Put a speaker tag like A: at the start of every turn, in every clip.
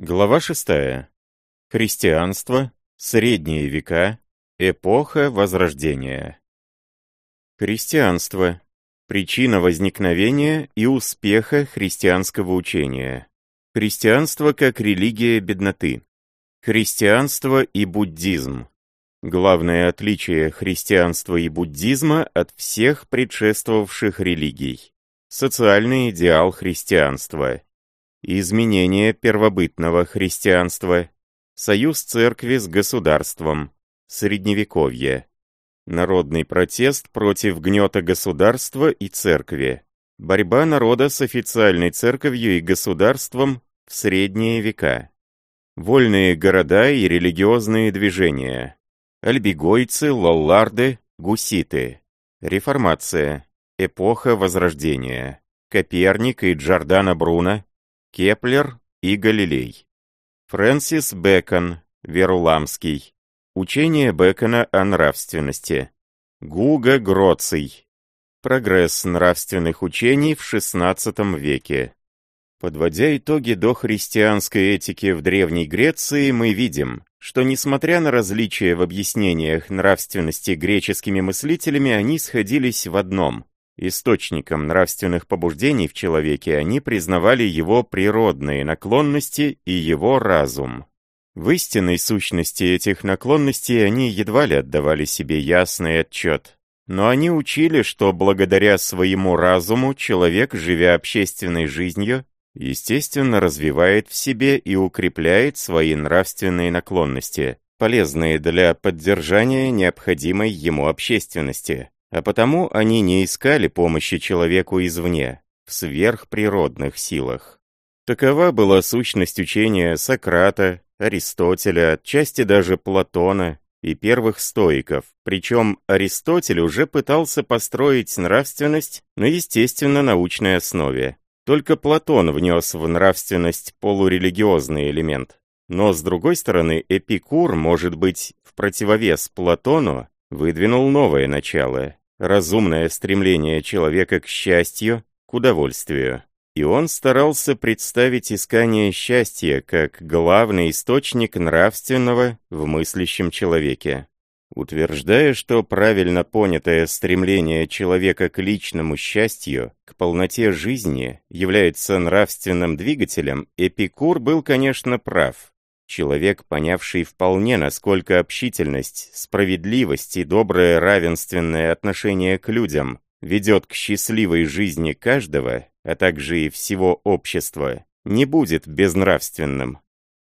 A: Глава 6. Христианство, средние века, эпоха Возрождения. Христианство. Причина возникновения и успеха христианского учения. Христианство как религия бедноты. Христианство и буддизм. Главное отличие христианства и буддизма от всех предшествовавших религий. Социальный идеал христианства Изменение первобытного христианства. Союз церкви с государством. Средневековье. Народный протест против гнета государства и церкви. Борьба народа с официальной церковью и государством в средние века. Вольные города и религиозные движения. Альбигойцы, лолларды, гуситы. Реформация. Эпоха Возрождения. Коперник и Джордано Бруно, Кеплер и Галилей. Фрэнсис Бэкон, Веруламский. Учение Бэкона о нравственности. Гуго Гроций. Прогресс нравственных учений в XVI веке. Подводя итоги до христианской этики в Древней Греции, мы видим, что несмотря на различия в объяснениях нравственности греческими мыслителями, они сходились в одном Источником нравственных побуждений в человеке они признавали его природные наклонности и его разум. В истинной сущности этих наклонностей они едва ли отдавали себе ясный отчет. Но они учили, что благодаря своему разуму человек, живя общественной жизнью, естественно развивает в себе и укрепляет свои нравственные наклонности, полезные для поддержания необходимой ему общественности а потому они не искали помощи человеку извне, в сверхприродных силах. Такова была сущность учения Сократа, Аристотеля, отчасти даже Платона и первых стоиков, причем Аристотель уже пытался построить нравственность на естественно-научной основе. Только Платон внес в нравственность полурелигиозный элемент. Но, с другой стороны, Эпикур, может быть, в противовес Платону, выдвинул новое начало, разумное стремление человека к счастью, к удовольствию. И он старался представить искание счастья как главный источник нравственного в мыслящем человеке. Утверждая, что правильно понятое стремление человека к личному счастью, к полноте жизни, является нравственным двигателем, Эпикур был, конечно, прав. Человек, понявший вполне, насколько общительность, справедливость и доброе равенственное отношение к людям ведет к счастливой жизни каждого, а также и всего общества, не будет безнравственным.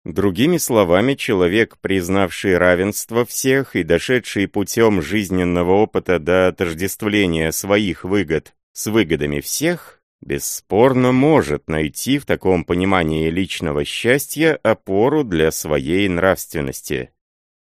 A: Другими словами, человек, признавший равенство всех и дошедший путем жизненного опыта до отождествления своих выгод с выгодами всех, бесспорно может найти в таком понимании личного счастья опору для своей нравственности.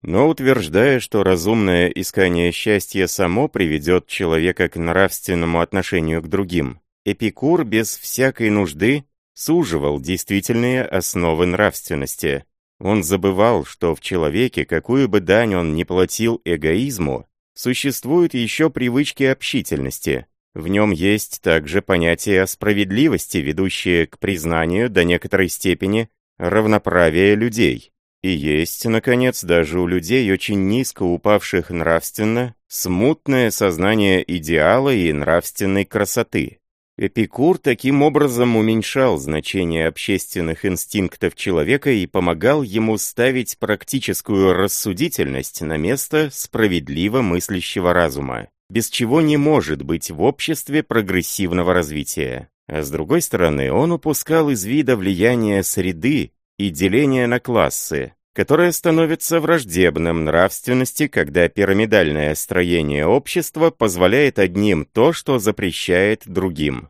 A: Но утверждая, что разумное искание счастья само приведет человека к нравственному отношению к другим, Эпикур без всякой нужды суживал действительные основы нравственности. Он забывал, что в человеке, какую бы дань он ни платил эгоизму, существуют еще привычки общительности – в нем есть также понятие о справедливости, ведущее к признанию до некоторой степени равноправия людей. И есть, наконец, даже у людей, очень низко упавших нравственно, смутное сознание идеала и нравственной красоты. Эпикур таким образом уменьшал значение общественных инстинктов человека и помогал ему ставить практическую рассудительность на место справедливо мыслящего разума без чего не может быть в обществе прогрессивного развития. А с другой стороны, он упускал из вида влияние среды и деление на классы, которое становится враждебным нравственности, когда пирамидальное строение общества позволяет одним то, что запрещает другим.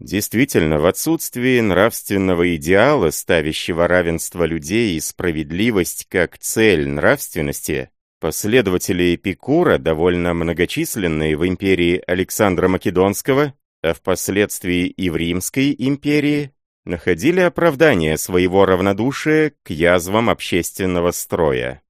A: Действительно, в отсутствии нравственного идеала, ставящего равенство людей и справедливость как цель нравственности, Последователи Эпикура, довольно многочисленные в империи Александра Македонского, а впоследствии и в Римской империи, находили оправдание своего равнодушия к язвам общественного строя.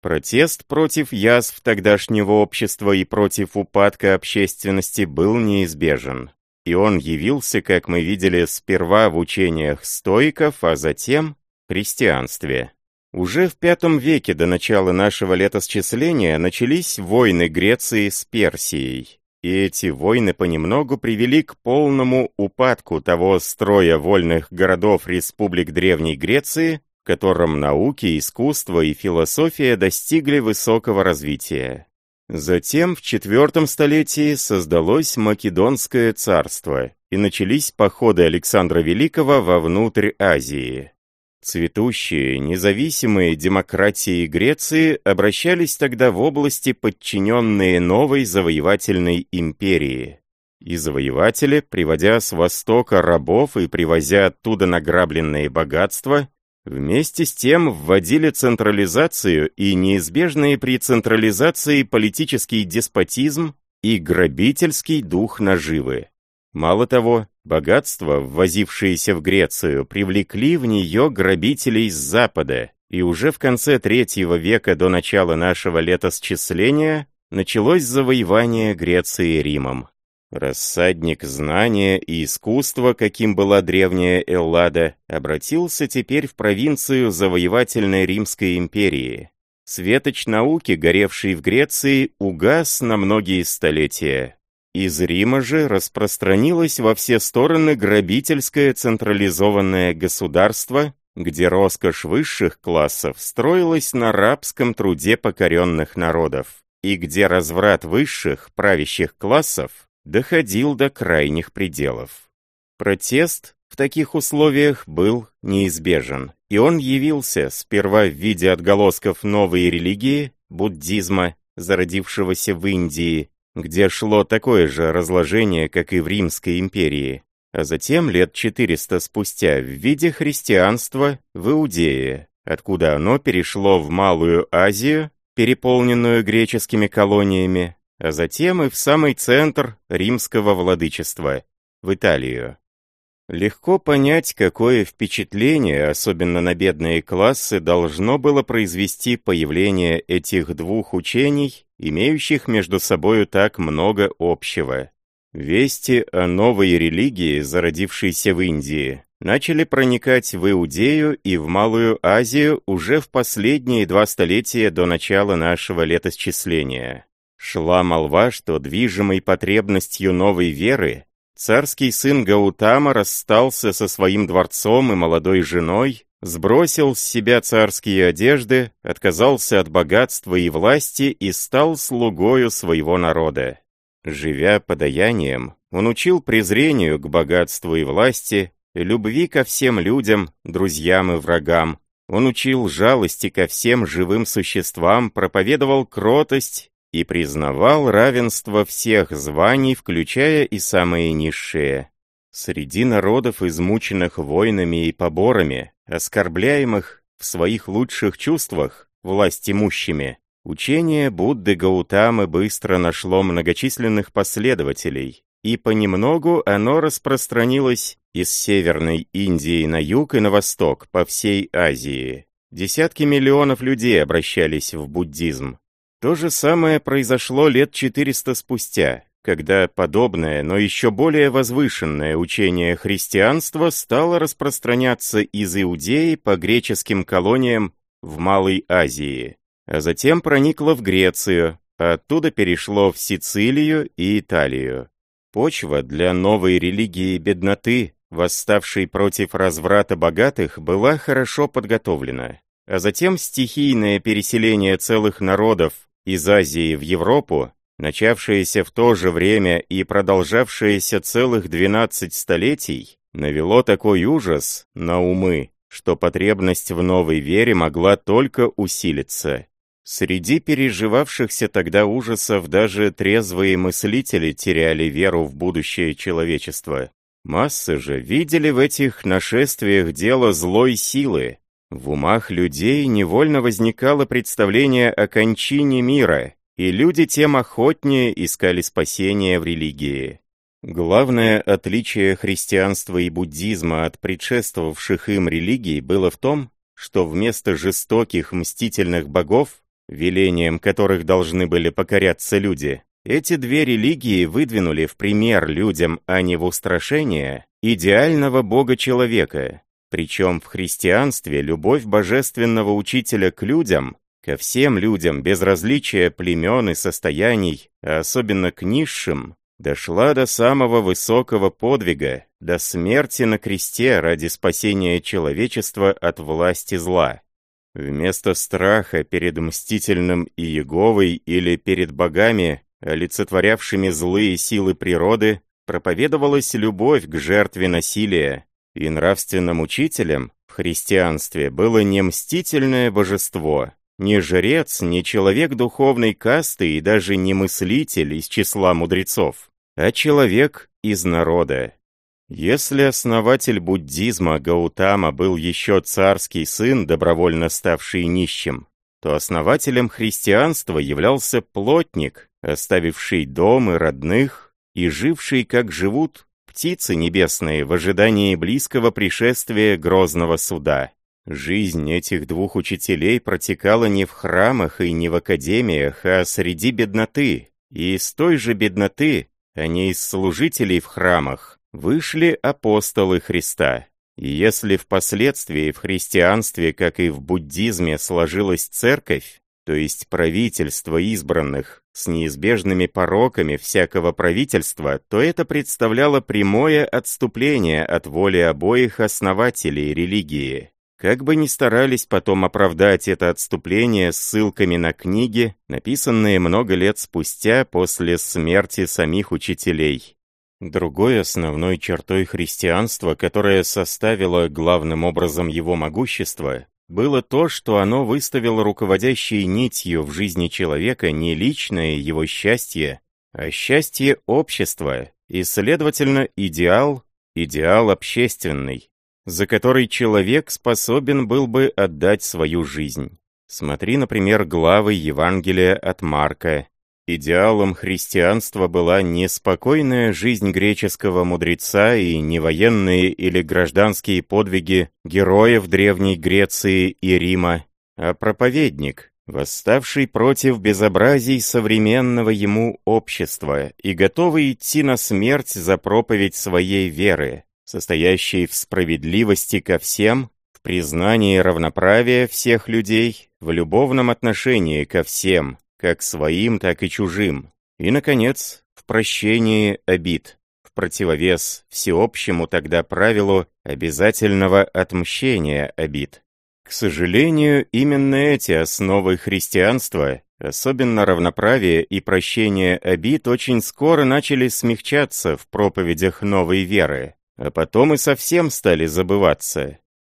A: Протест против язв тогдашнего общества и против упадка общественности был неизбежен. И он явился, как мы видели, сперва в учениях стоиков, а затем христианстве. Уже в V веке до начала нашего летосчисления начались войны Греции с Персией. И эти войны понемногу привели к полному упадку того строя вольных городов республик Древней Греции, в котором науки, искусство и философия достигли высокого развития. Затем в IV столетии создалось Македонское царство, и начались походы Александра Великого вовнутрь Азии. Цветущие, независимые демократии Греции обращались тогда в области, подчиненные новой завоевательной империи. И завоеватели, приводя с востока рабов и привозя оттуда награбленные богатства, вместе с тем вводили централизацию и неизбежные при централизации политический деспотизм и грабительский дух наживы. Мало того, богатства, ввозившиеся в Грецию, привлекли в нее грабителей с Запада, и уже в конце третьего века до начала нашего летосчисления началось завоевание Греции Римом. Рассадник знания и искусства, каким была древняя Эллада, обратился теперь в провинцию завоевательной Римской империи. Светоч науки, горевший в Греции, угас на многие столетия. Из Рима же распространилось во все стороны грабительское централизованное государство, где роскошь высших классов строилась на рабском труде покоренных народов, и где разврат высших правящих классов доходил до крайних пределов. Протест в таких условиях был неизбежен, и он явился сперва в виде отголосков новой религии, буддизма, зародившегося в Индии, где шло такое же разложение, как и в Римской империи, а затем лет 400 спустя в виде христианства в Иудее, откуда оно перешло в Малую Азию, переполненную греческими колониями, а затем и в самый центр римского владычества, в Италию. Легко понять, какое впечатление, особенно на бедные классы, должно было произвести появление этих двух учений, имеющих между собою так много общего. Вести о новой религии, зародившейся в Индии, начали проникать в Иудею и в Малую Азию уже в последние два столетия до начала нашего летосчисления. Шла молва, что движимой потребностью новой веры Царский сын Гаутама расстался со своим дворцом и молодой женой, сбросил с себя царские одежды, отказался от богатства и власти и стал слугою своего народа. Живя подаянием, он учил презрению к богатству и власти, любви ко всем людям, друзьям и врагам. Он учил жалости ко всем живым существам, проповедовал кротость и признавал равенство всех званий, включая и самые низшие. Среди народов, измученных войнами и поборами, оскорбляемых в своих лучших чувствах власть имущими, учение Будды Гаутамы быстро нашло многочисленных последователей, и понемногу оно распространилось из Северной Индии на юг и на восток, по всей Азии. Десятки миллионов людей обращались в буддизм. То же самое произошло лет 400 спустя, когда подобное, но еще более возвышенное учение христианства стало распространяться из Иудеи по греческим колониям в Малой Азии, а затем проникло в Грецию, а оттуда перешло в Сицилию и Италию. Почва для новой религии бедноты, восставшей против разврата богатых, была хорошо подготовлена. А затем стихийное переселение целых народов из Азии в Европу, начавшееся в то же время и продолжавшееся целых 12 столетий, навело такой ужас на умы, что потребность в новой вере могла только усилиться. Среди переживавшихся тогда ужасов даже трезвые мыслители теряли веру в будущее человечества. Массы же видели в этих нашествиях дело злой силы, в умах людей невольно возникало представление о кончине мира, и люди тем охотнее искали спасения в религии. Главное отличие христианства и буддизма от предшествовавших им религий было в том, что вместо жестоких мстительных богов, велением которых должны были покоряться люди, эти две религии выдвинули в пример людям, а не в устрашение, идеального бога-человека, Причем в христианстве любовь божественного учителя к людям, ко всем людям без различия племен и состояний, а особенно к низшим, дошла до самого высокого подвига, до смерти на кресте ради спасения человечества от власти зла. Вместо страха перед мстительным Иеговой или перед богами, олицетворявшими злые силы природы, проповедовалась любовь к жертве насилия, и нравственным учителем в христианстве было не мстительное божество, не жрец, не человек духовной касты и даже не мыслитель из числа мудрецов, а человек из народа. Если основатель буддизма Гаутама был еще царский сын, добровольно ставший нищим, то основателем христианства являлся плотник, оставивший дом и родных, и живший, как живут птицы небесные в ожидании близкого пришествия грозного суда. Жизнь этих двух учителей протекала не в храмах и не в академиях, а среди бедноты, и из той же бедноты, а не из служителей в храмах, вышли апостолы Христа. И если впоследствии в христианстве, как и в буддизме, сложилась церковь, то есть правительство избранных, с неизбежными пороками всякого правительства, то это представляло прямое отступление от воли обоих основателей религии. Как бы ни старались потом оправдать это отступление ссылками на книги, написанные много лет спустя после смерти самих учителей. Другой основной чертой христианства, которая составила главным образом его могущество, было то, что оно выставило руководящей нитью в жизни человека не личное его счастье, а счастье общества, и, следовательно, идеал, идеал общественный, за который человек способен был бы отдать свою жизнь. Смотри, например, главы Евангелия от Марка, Идеалом христианства была не спокойная жизнь греческого мудреца и не военные или гражданские подвиги героев Древней Греции и Рима, а проповедник, восставший против безобразий современного ему общества и готовый идти на смерть за проповедь своей веры, состоящей в справедливости ко всем, в признании равноправия всех людей, в любовном отношении ко всем, как своим, так и чужим. И, наконец, в прощении обид, в противовес всеобщему тогда правилу обязательного отмщения обид. К сожалению, именно эти основы христианства, особенно равноправие и прощение обид, очень скоро начали смягчаться в проповедях новой веры, а потом и совсем стали забываться.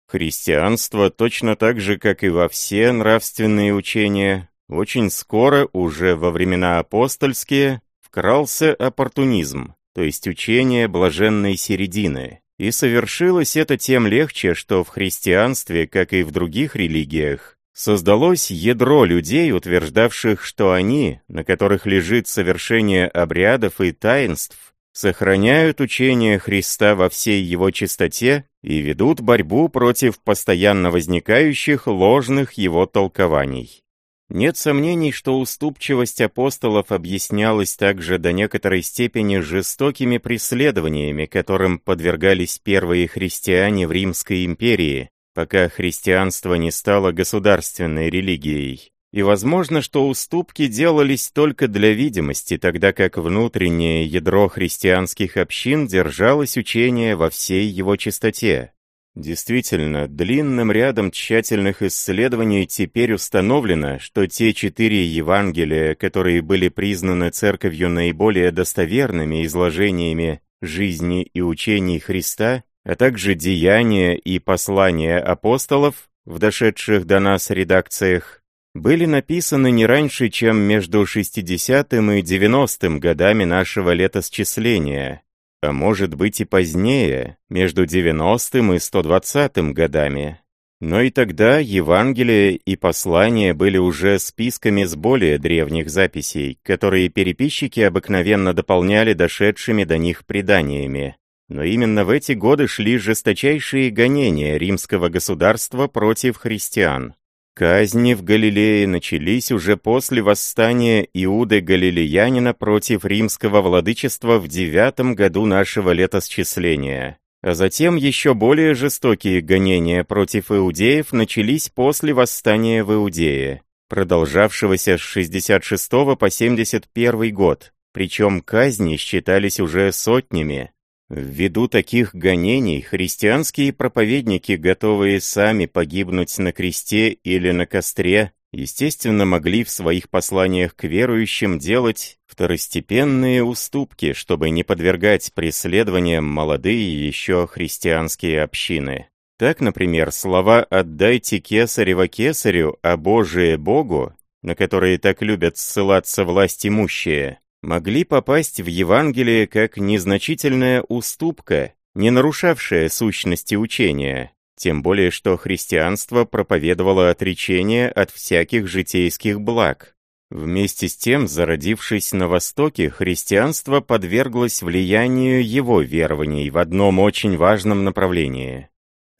A: Христианство, точно так же, как и во все нравственные учения, очень скоро, уже во времена апостольские, вкрался оппортунизм, то есть учение блаженной середины. И совершилось это тем легче, что в христианстве, как и в других религиях, создалось ядро людей, утверждавших, что они, на которых лежит совершение обрядов и таинств, сохраняют учение Христа во всей его чистоте и ведут борьбу против постоянно возникающих ложных его толкований. Нет сомнений, что уступчивость апостолов объяснялась также до некоторой степени жестокими преследованиями, которым подвергались первые христиане в Римской империи, пока христианство не стало государственной религией. И возможно, что уступки делались только для видимости, тогда как внутреннее ядро христианских общин держалось учение во всей его чистоте. Действительно, длинным рядом тщательных исследований теперь установлено, что те четыре Евангелия, которые были признаны Церковью наиболее достоверными изложениями жизни и учений Христа, а также деяния и послания апостолов, в дошедших до нас редакциях, были написаны не раньше, чем между 60 и 90 годами нашего летосчисления, а может быть и позднее, между 90-м и 120-м годами. Но и тогда Евангелие и послания были уже списками с более древних записей, которые переписчики обыкновенно дополняли дошедшими до них преданиями. Но именно в эти годы шли жесточайшие гонения римского государства против христиан. Казни в Галилее начались уже после восстания Иуды Галилеянина против римского владычества в девятом году нашего летосчисления. А затем еще более жестокие гонения против иудеев начались после восстания в Иудее, продолжавшегося с 66 по 71 год, причем казни считались уже сотнями. Ввиду таких гонений христианские проповедники, готовые сами погибнуть на кресте или на костре, естественно, могли в своих посланиях к верующим делать второстепенные уступки, чтобы не подвергать преследованиям молодые еще христианские общины. Так, например, слова «отдайте кесарева кесарю, а Божие Богу», на которые так любят ссылаться власть имущие, могли попасть в Евангелие как незначительная уступка, не нарушавшая сущности учения, тем более что христианство проповедовало отречение от всяких житейских благ. Вместе с тем, зародившись на Востоке, христианство подверглось влиянию его верований в одном очень важном направлении.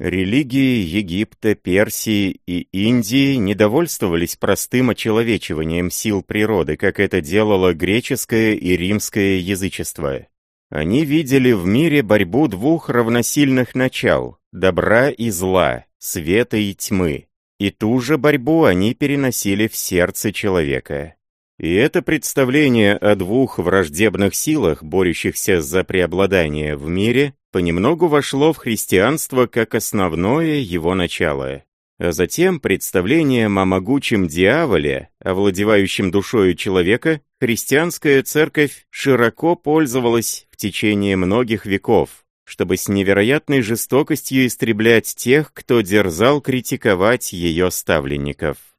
A: Религии Египта, Персии и Индии недовольствовались простым очеловечиванием сил природы, как это делало греческое и римское язычество. Они видели в мире борьбу двух равносильных начал – добра и зла, света и тьмы. И ту же борьбу они переносили в сердце человека. И это представление о двух враждебных силах, борющихся за преобладание в мире, понемногу вошло в христианство как основное его начало. А затем представлением о могучем дьяволе, овладевающем душою человека, христианская церковь широко пользовалась в течение многих веков, чтобы с невероятной жестокостью истреблять тех, кто дерзал критиковать ее ставленников.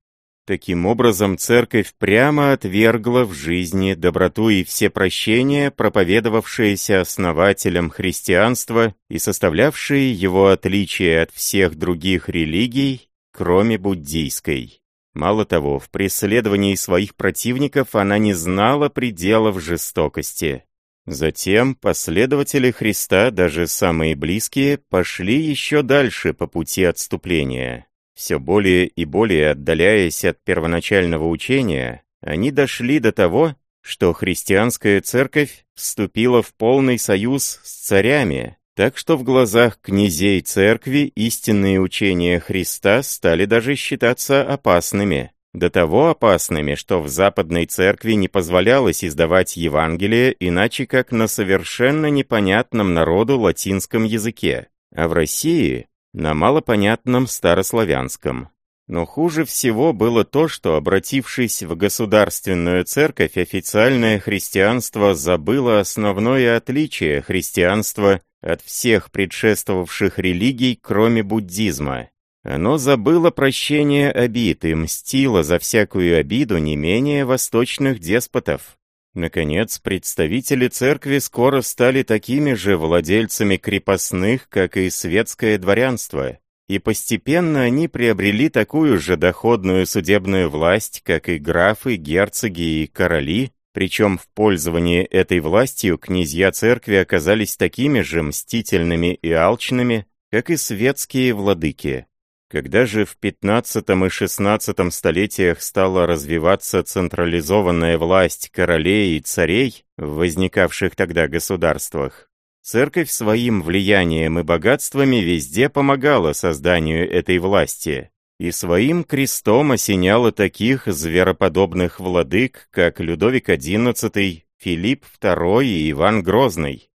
A: Таким образом, церковь прямо отвергла в жизни доброту и все прощения, проповедовавшиеся основателем христианства и составлявшие его отличие от всех других религий кроме буддийской. Мало того, в преследовании своих противников она не знала пределов жестокости. Затем последователи Христа, даже самые близкие, пошли еще дальше по пути отступления. Все более и более отдаляясь от первоначального учения, они дошли до того, что христианская церковь вступила в полный союз с царями, так что в глазах князей церкви истинные учения Христа стали даже считаться опасными. До того опасными, что в западной церкви не позволялось издавать Евангелие иначе как на совершенно непонятном народу латинском языке, а в России — на малопонятном старославянском. Но хуже всего было то, что, обратившись в государственную церковь, официальное христианство забыло основное отличие христианства от всех предшествовавших религий, кроме буддизма. Оно забыло прощение обид и мстило за всякую обиду не менее восточных деспотов. Наконец, представители церкви скоро стали такими же владельцами крепостных, как и светское дворянство, и постепенно они приобрели такую же доходную судебную власть, как и графы, герцоги и короли, причем в пользовании этой властью князья церкви оказались такими же мстительными и алчными, как и светские владыки. Когда же в 15 и 16 столетиях стала развиваться централизованная власть королей и царей в возникавших тогда государствах, церковь своим влиянием и богатствами везде помогала созданию этой власти, и своим крестом осеняла таких звероподобных владык, как Людовик XI, Филипп II и Иван Грозный.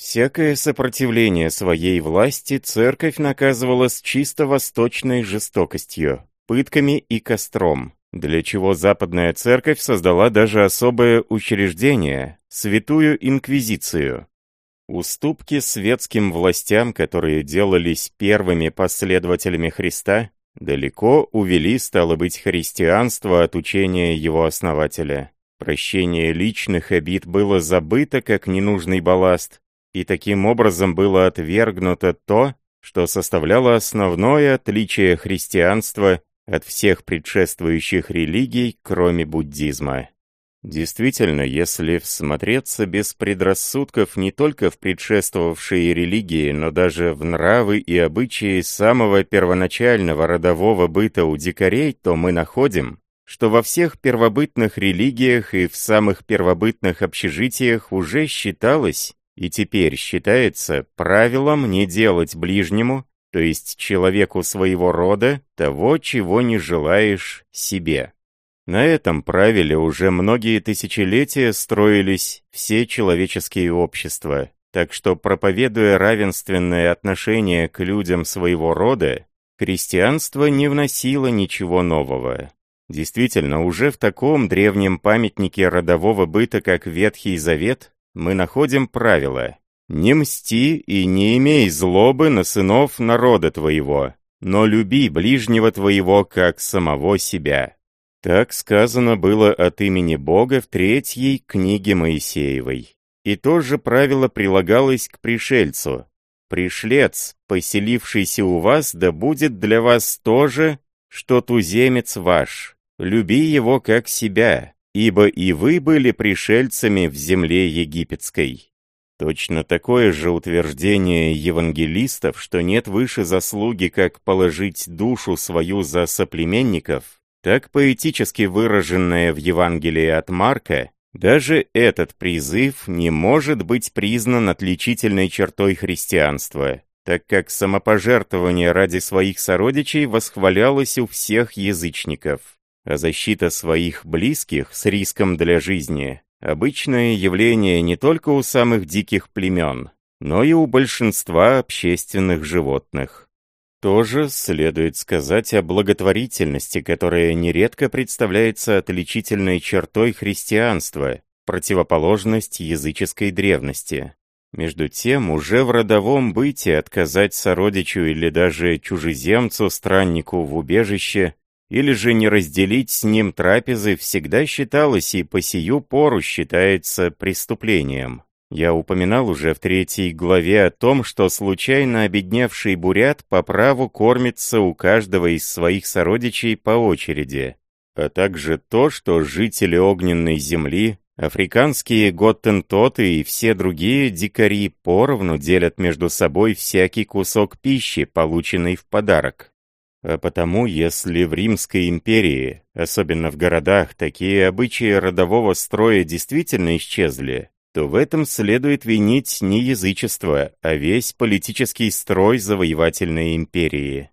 A: Всякое сопротивление своей власти церковь наказывала с чисто восточной жестокостью, пытками и костром, для чего западная церковь создала даже особое учреждение – Святую Инквизицию. Уступки светским властям, которые делались первыми последователями Христа, Далеко увели, стало быть, христианство от учения его основателя. Прощение личных обид было забыто как ненужный балласт, и таким образом было отвергнуто то, что составляло основное отличие христианства от всех предшествующих религий, кроме буддизма. Действительно, если всмотреться без предрассудков не только в предшествовавшие религии, но даже в нравы и обычаи самого первоначального родового быта у дикарей, то мы находим, что во всех первобытных религиях и в самых первобытных общежитиях уже считалось И теперь считается правилом не делать ближнему, то есть человеку своего рода, того, чего не желаешь себе. На этом правиле уже многие тысячелетия строились все человеческие общества, так что, проповедуя равенственное отношение к людям своего рода, христианство не вносило ничего нового. Действительно, уже в таком древнем памятнике родового быта, как Ветхий Завет, мы находим правило «Не мсти и не имей злобы на сынов народа твоего, но люби ближнего твоего, как самого себя». Так сказано было от имени Бога в третьей книге Моисеевой. И то же правило прилагалось к пришельцу. «Пришлец, поселившийся у вас, да будет для вас то же, что туземец ваш. Люби его как себя, ибо и вы были пришельцами в земле египетской». Точно такое же утверждение евангелистов, что нет выше заслуги, как положить душу свою за соплеменников, так поэтически выраженное в Евангелии от Марка, даже этот призыв не может быть признан отличительной чертой христианства, так как самопожертвование ради своих сородичей восхвалялось у всех язычников, а защита своих близких с риском для жизни – обычное явление не только у самых диких племен, но и у большинства общественных животных. Тоже следует сказать о благотворительности, которая нередко представляется отличительной чертой христианства, противоположность языческой древности. Между тем, уже в родовом быте отказать сородичу или даже чужеземцу, страннику в убежище, или же не разделить с ним трапезы всегда считалось и по сию пору считается преступлением. Я упоминал уже в третьей главе о том, что случайно обедневший бурят по праву кормится у каждого из своих сородичей по очереди, а также то, что жители огненной земли, африканские готтентоты и все другие дикари поровну делят между собой всякий кусок пищи, полученный в подарок. А потому, если в Римской империи, особенно в городах, такие обычаи родового строя действительно исчезли, то в этом следует винить не язычество, а весь политический строй завоевательной империи.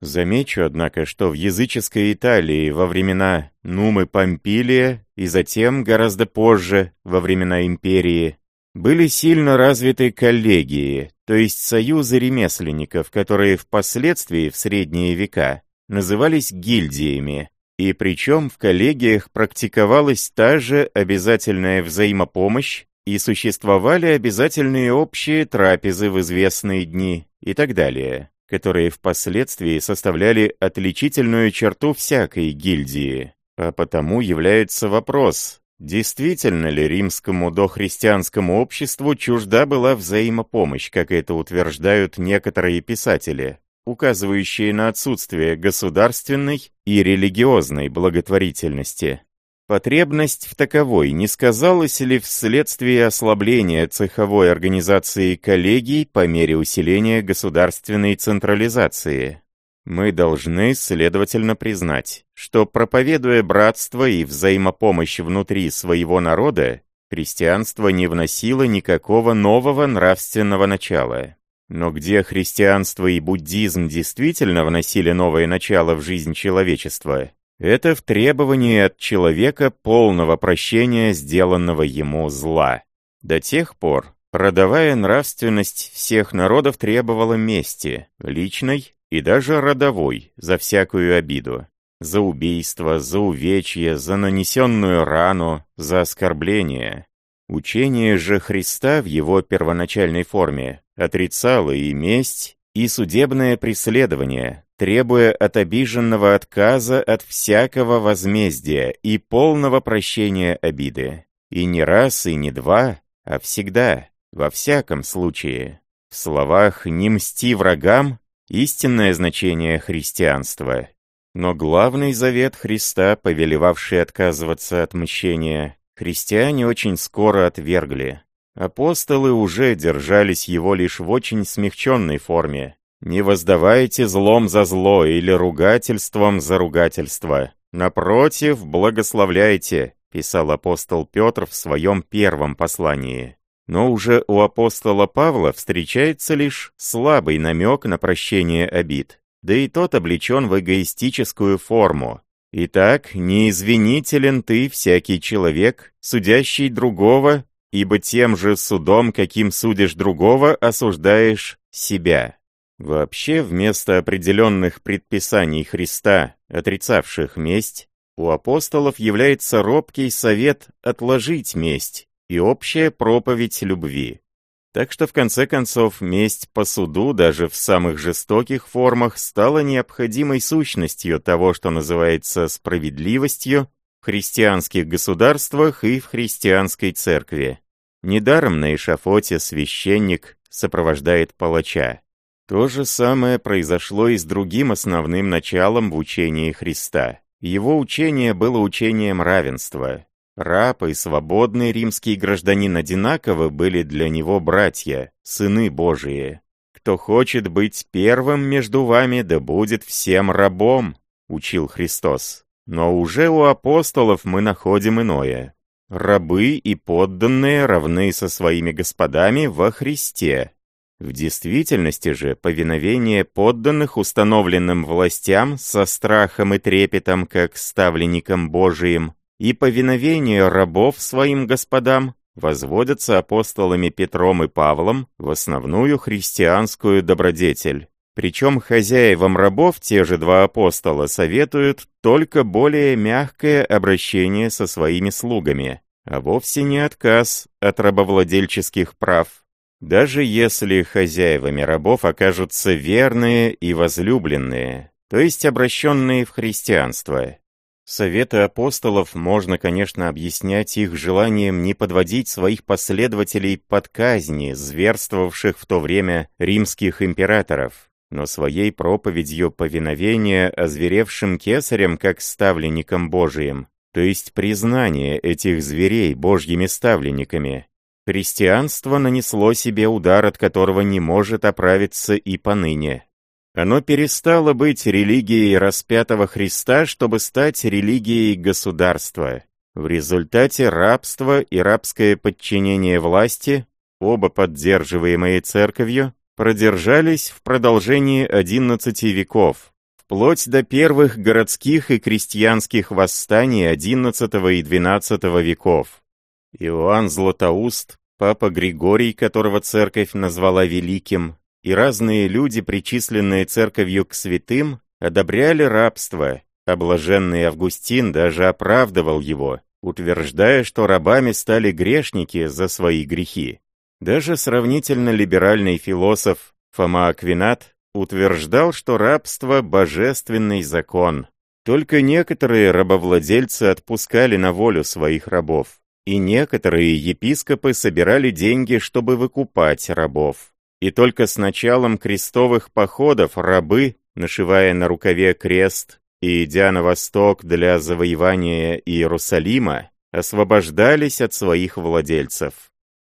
A: Замечу, однако, что в языческой Италии во времена Нумы Помпилия и затем, гораздо позже, во времена империи, были сильно развиты коллегии, то есть союзы ремесленников, которые впоследствии, в средние века, назывались гильдиями, и причем в коллегиях практиковалась та же обязательная взаимопомощь и существовали обязательные общие трапезы в известные дни и так далее, которые впоследствии составляли отличительную черту всякой гильдии. А потому является вопрос, действительно ли римскому дохристианскому обществу чужда была взаимопомощь, как это утверждают некоторые писатели, указывающие на отсутствие государственной и религиозной благотворительности. Потребность в таковой не сказалась ли вследствие ослабления цеховой организации коллегий по мере усиления государственной централизации? Мы должны, следовательно, признать, что проповедуя братство и взаимопомощь внутри своего народа, христианство не вносило никакого нового нравственного начала. Но где христианство и буддизм действительно вносили новое начало в жизнь человечества, это в требовании от человека полного прощения сделанного ему зла. До тех пор родовая нравственность всех народов требовала мести, личной и даже родовой, за всякую обиду. За убийство, за увечье, за нанесенную рану, за оскорбление. Учение же Христа в его первоначальной форме отрицало и месть, и судебное преследование, требуя от обиженного отказа от всякого возмездия и полного прощения обиды. И не раз, и не два, а всегда, во всяком случае. В словах «не мсти врагам» истинное значение христианства. Но главный завет Христа, повелевавший отказываться от мщения, христиане очень скоро отвергли. Апостолы уже держались его лишь в очень смягченной форме, «Не воздавайте злом за зло или ругательством за ругательство. Напротив, благословляйте», писал апостол Петр в своем первом послании. Но уже у апостола Павла встречается лишь слабый намек на прощение обид, да и тот облечен в эгоистическую форму. Итак, неизвинителен ты, всякий человек, судящий другого, ибо тем же судом, каким судишь другого, осуждаешь себя. Вообще, вместо определенных предписаний Христа, отрицавших месть, у апостолов является робкий совет отложить месть и общая проповедь любви. Так что в конце концов месть по суду даже в самых жестоких формах стала необходимой сущностью того, что называется справедливостью в христианских государствах и в христианской церкви. Недаром на эшафоте священник сопровождает палача. То же самое произошло и с другим основным началом в учении Христа. Его учение было учением равенства. Раб и свободный римский гражданин одинаково были для него братья, сыны Божии. «Кто хочет быть первым между вами, да будет всем рабом», — учил Христос. Но уже у апостолов мы находим иное. Рабы и подданные равны со своими господами во Христе. В действительности же повиновение подданных установленным властям со страхом и трепетом, как ставленникам Божиим, и повиновение рабов своим господам возводятся апостолами Петром и Павлом в основную христианскую добродетель. Причем хозяевам рабов те же два апостола советуют только более мягкое обращение со своими слугами, а вовсе не отказ от рабовладельческих прав. Даже если хозяевами рабов окажутся верные и возлюбленные, то есть обращенные в христианство. Советы апостолов можно, конечно, объяснять их желанием не подводить своих последователей под казни, зверствовавших в то время римских императоров, но своей проповедью повиновения озверевшим кесарям как ставленникам Божиим, то есть признание этих зверей божьими ставленниками. Христианство нанесло себе удар, от которого не может оправиться и поныне. Оно перестало быть религией распятого Христа, чтобы стать религией государства. В результате рабство и рабское подчинение власти, оба поддерживаемые церковью, продержались в продолжении 11 веков, вплоть до первых городских и крестьянских восстаний XI и XII веков. Иоанн Златоуст, папа Григорий, которого церковь назвала великим, и разные люди, причисленные церковью к святым, одобряли рабство, а блаженный Августин даже оправдывал его, утверждая, что рабами стали грешники за свои грехи. Даже сравнительно либеральный философ Фома Аквинат утверждал, что рабство – божественный закон. Только некоторые рабовладельцы отпускали на волю своих рабов, и некоторые епископы собирали деньги, чтобы выкупать рабов. И только с началом крестовых походов рабы, нашивая на рукаве крест и идя на восток для завоевания Иерусалима, освобождались от своих владельцев.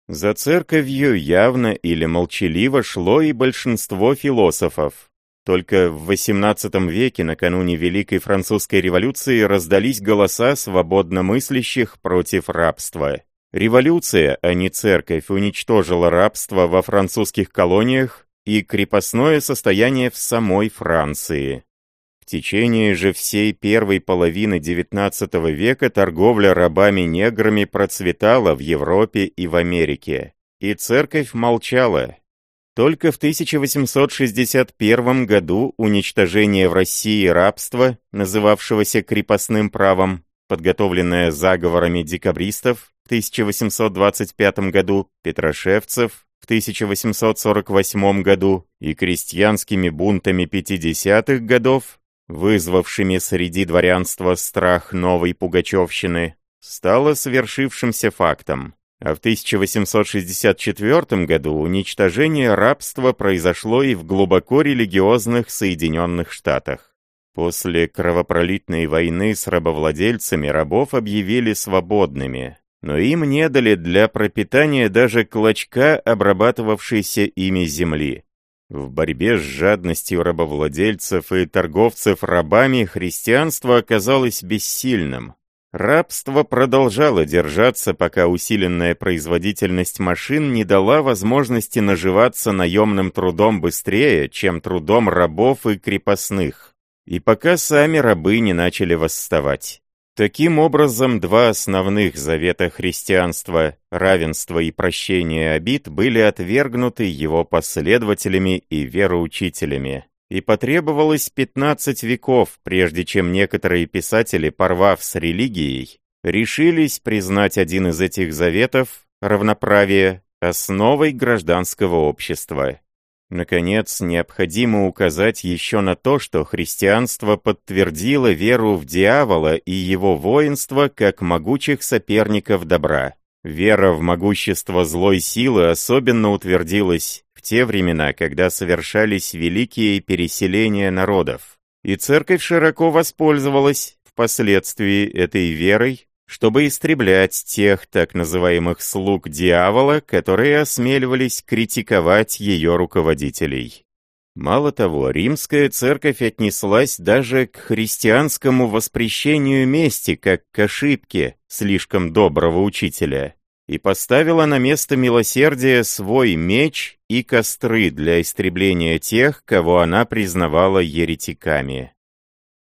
A: За церковью явно или молчаливо шло и большинство философов. Только в XVIII веке, накануне Великой Французской революции, раздались голоса свободно мыслящих против рабства. Революция, а не церковь, уничтожила рабство во французских колониях и крепостное состояние в самой Франции. В течение же всей первой половины XIX века торговля рабами-неграми процветала в Европе и в Америке, и церковь молчала. Только в 1861 году уничтожение в России рабства, называвшегося крепостным правом, подготовленное заговорами декабристов, 1825 году, Петрошевцев в 1848 году и крестьянскими бунтами 50-х годов, вызвавшими среди дворянства страх новой пугачевщины, стало совершившимся фактом. А в 1864 году уничтожение рабства произошло и в глубоко религиозных Соединенных Штатах. После кровопролитной войны с рабовладельцами рабов объявили свободными, но им не дали для пропитания даже клочка обрабатывавшейся ими земли. В борьбе с жадностью рабовладельцев и торговцев рабами христианство оказалось бессильным. Рабство продолжало держаться, пока усиленная производительность машин не дала возможности наживаться наемным трудом быстрее, чем трудом рабов и крепостных, и пока сами рабы не начали восставать. Таким образом, два основных завета христианства – равенство и прощение обид – были отвергнуты его последователями и вероучителями. И потребовалось 15 веков, прежде чем некоторые писатели, порвав с религией, решились признать один из этих заветов, равноправие, основой гражданского общества. Наконец, необходимо указать еще на то, что христианство подтвердило веру в дьявола и его воинство как могучих соперников добра. Вера в могущество злой силы особенно утвердилась те времена, когда совершались великие переселения народов. И церковь широко воспользовалась впоследствии этой верой, чтобы истреблять тех так называемых слуг дьявола, которые осмеливались критиковать ее руководителей. Мало того, римская церковь отнеслась даже к христианскому воспрещению мести как к ошибке слишком доброго учителя и поставила на место милосердия свой меч и костры для истребления тех, кого она признавала еретиками.